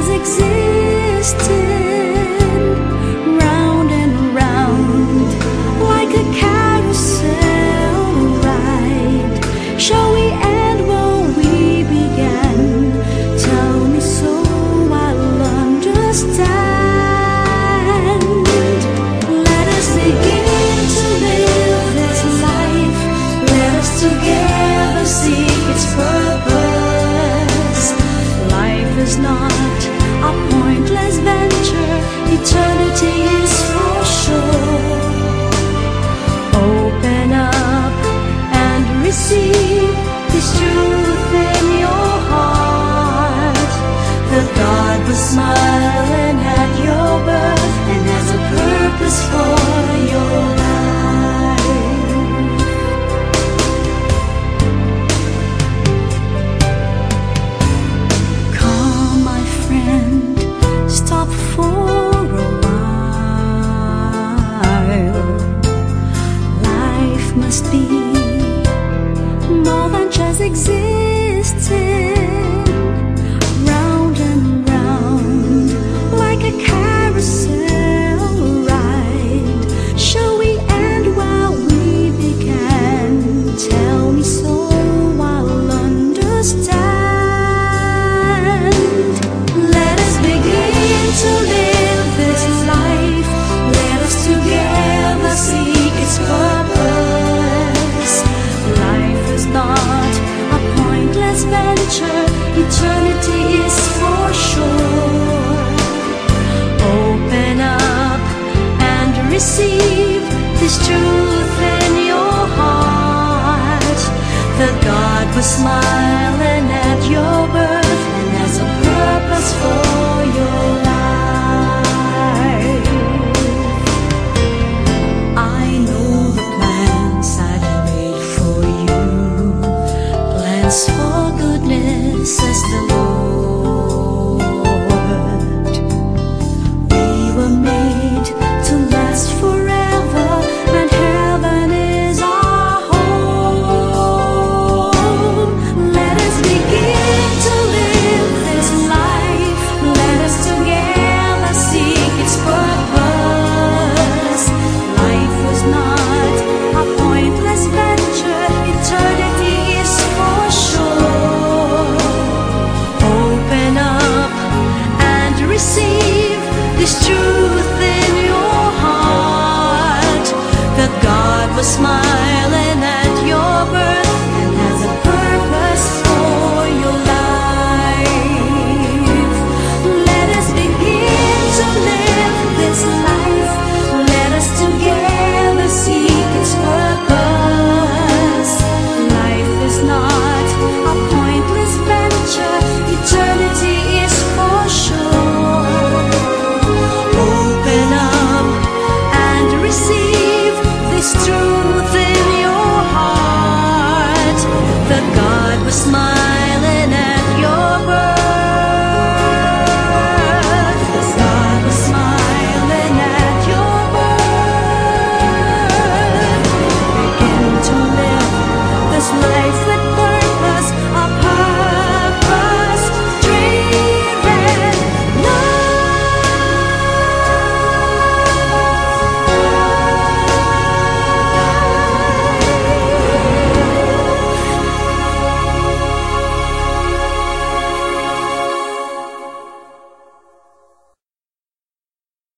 has existed. man's venture, eternity is for sure. Open up and receive this truth in your heart. The God was smiling at your birth and has a purpose for your kisses the mind was my